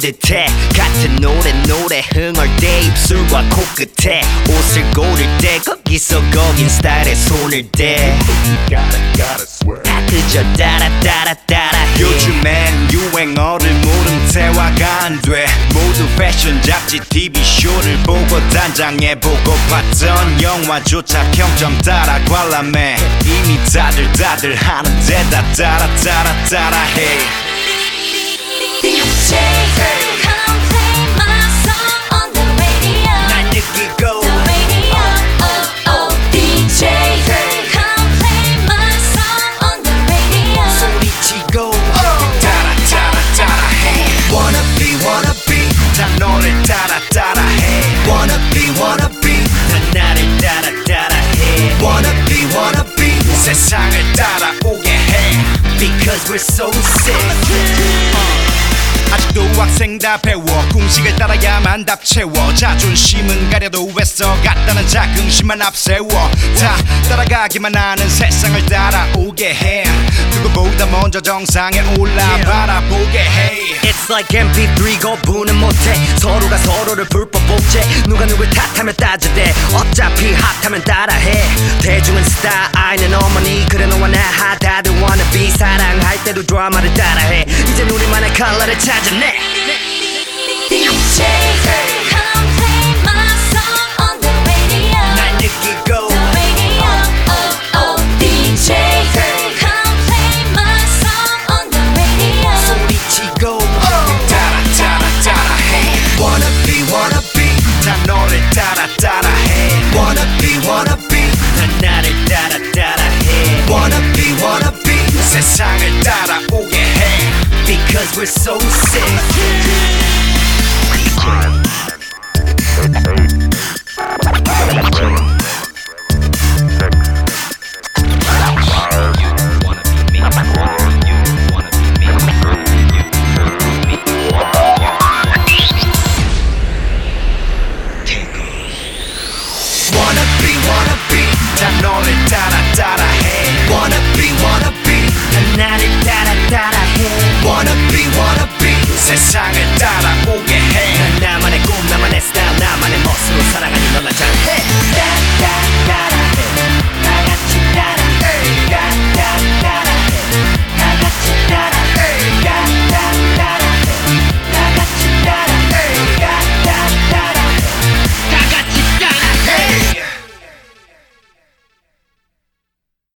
듯해. 같은 노래 노래 흥얼 대 입술과 코끝에 옷을 고를 때 거기서 거긴 스타일에 손을 대. 다 그저 따라 따라 따라 해. 요즘엔 유행어를 모른 대화가 안돼. 모두 패션 잡지 TV 쇼를 보고 단장해 보고 봤던 영화조차 평점 따라 관람해. 이미 다들 다들 하는데 다 따라 따라 따라 해. DJ, we're so sick. 아직도 학생 다 배워. 공식을 따라야만 답 채워. 자존심은 가려도 애써. 갔다는 자긍심만 앞세워. 다 따라가기만 하는 세상을 따라오게 해. 누구보다 먼저 정상에 올라 바라보게 해. It's like MP3 거부는 못해. 서로가 서로를 불법 복제. 누가 누굴 탓하면 따져대 어차피 핫하면 따라해. 대중은 스타 아이는 어머니. 그래 너와 나 하, 다들 wannabe 사랑할 때도 드라마를 따라해. 이젠 우리만의 컬러를 찾아내 DJ, 세상을 따라오게 해 Because we're so sick Wanna be wanna be 세상을